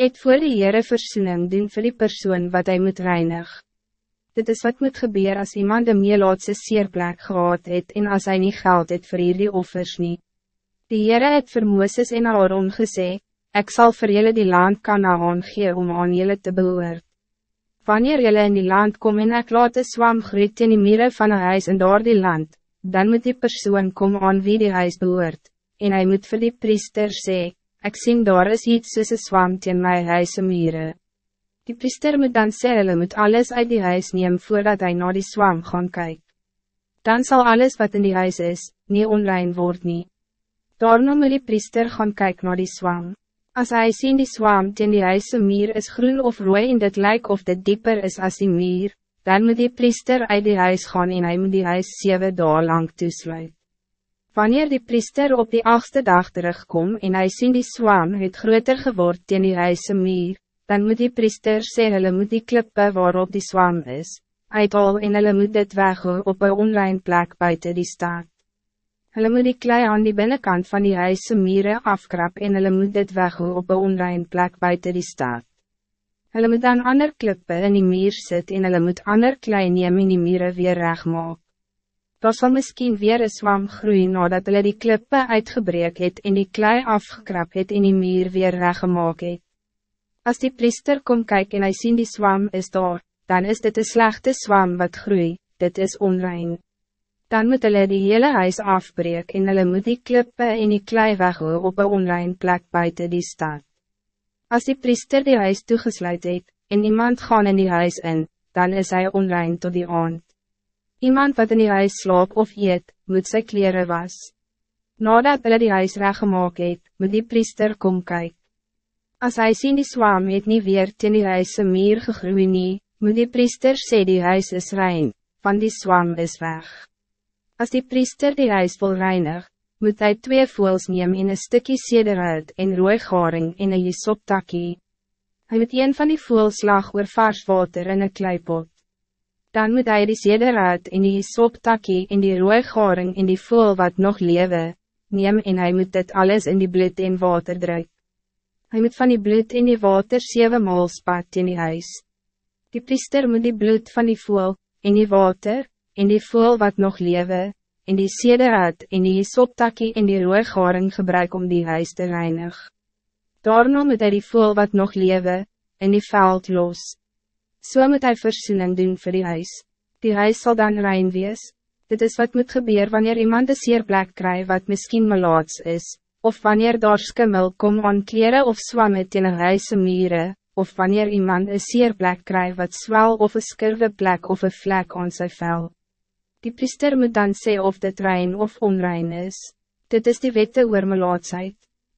Het voor die Heere versoening doen vir die persoon wat hij moet reinig. Dit is wat moet gebeuren als iemand een meelaatse seerplek gehad het en als hij niet geld het vir die offers nie. Die Heere het vir Mooses en Aaron gesê, ik zal vir julle die land Kanaan gee om aan julle te behoort. Wanneer julle in die land kom en ek laat een swam groeit in die mire van een huis in door die land, dan moet die persoon kom aan wie die huis behoort, en hij moet vir die priester zeggen, Ik zie daar is iets soos een swam teen my huise mure. Die priester moet dan sê hulle moet alles uit die huis neem voordat hij naar die swam gaan kijken. Dan zal alles wat in die huis is, niet onrein worden. nie. Daarna moet die priester gaan kijken naar die swam. Als hij sien die swam teen die huise muur is groen of rooi en dit lijkt of dit dieper is als die muur, dan moet die priester uit die huis gaan en hij moet die huis zeven dagen lang toesluiten. Wanneer die priester op die achtste dag terugkom en hij sien die swam het groter geword teen die huise muur, dan moet die priester sê hulle moet die klippe waarop die swam is, uithaal en hulle moet dit weggooi op een onrein plek buiten die stad. Hulle moet die klei aan die binnenkant van die huise mure afkrap en hulle moet dit weggooi op een onrein plek buiten die stad. Hulle moet dan ander klippe in die muur sit en hulle moet ander klei neem en die mure weer recht maak. Daar sal miskien weer een swam groeien nadat hulle die klippe uitgebreek het en die klei afgekrap het en die muur weer reggemaak het. As die priester kom kyk en hy sien die swam is daar, dan is dit een slechte swam wat groei, dit is onrein. Dan moet hulle die hele huis afbreek en hulle moet die klippe en die klei weghoor op een onrein plek buiten die stad. Als die priester die huis toegesluit het, en iemand gaan in die huis in, dan is hij onrein tot die aand. Iemand wat in die huis slaap of eet, moet sy kleren was. Nadat hulle die huis reggemaak het, moet die priester kom kyk. As hy sien die swam het nie weer teen die huise meer gegroei nie, moet die priester sê die huis is rein, van die swam is weg. Als die priester die huis wil reinig, moet hij twee voels neem in een stukje sederhout en rooi garing en een jesoptakkie. Hij moet een van die voels lag oor vars water in een kleipot dan moet hij die sederhout in die soptakkie in die rooie garing in die voel wat nog lewe, neem en hij moet dit alles in die bloed en water druk. Hij moet van die bloed in die water zeven maal spat in die huis. Die priester moet die bloed van die voel, in die water, in die voel wat nog lewe, in die sederhout in die soptakkie in die rooie garing gebruik om die huis te reinig. Daarna moet hij die voel wat nog lewe, in die veld los. So moet hij versoening doen voor die huis. Die huis zal dan rein wees. Dit is wat moet gebeuren wanneer iemand een seerplek krijgt wat misschien malaats is, of wanneer daar skimmel kom aan kleren of zwammen in een huise mure, of wanneer iemand een seerplek krijgt wat zwel of een skirwe plek of een vlek aan zijn vel. Die priester moet dan zeggen of dit rein of onrein is. Dit is die wette oor malaatsheid.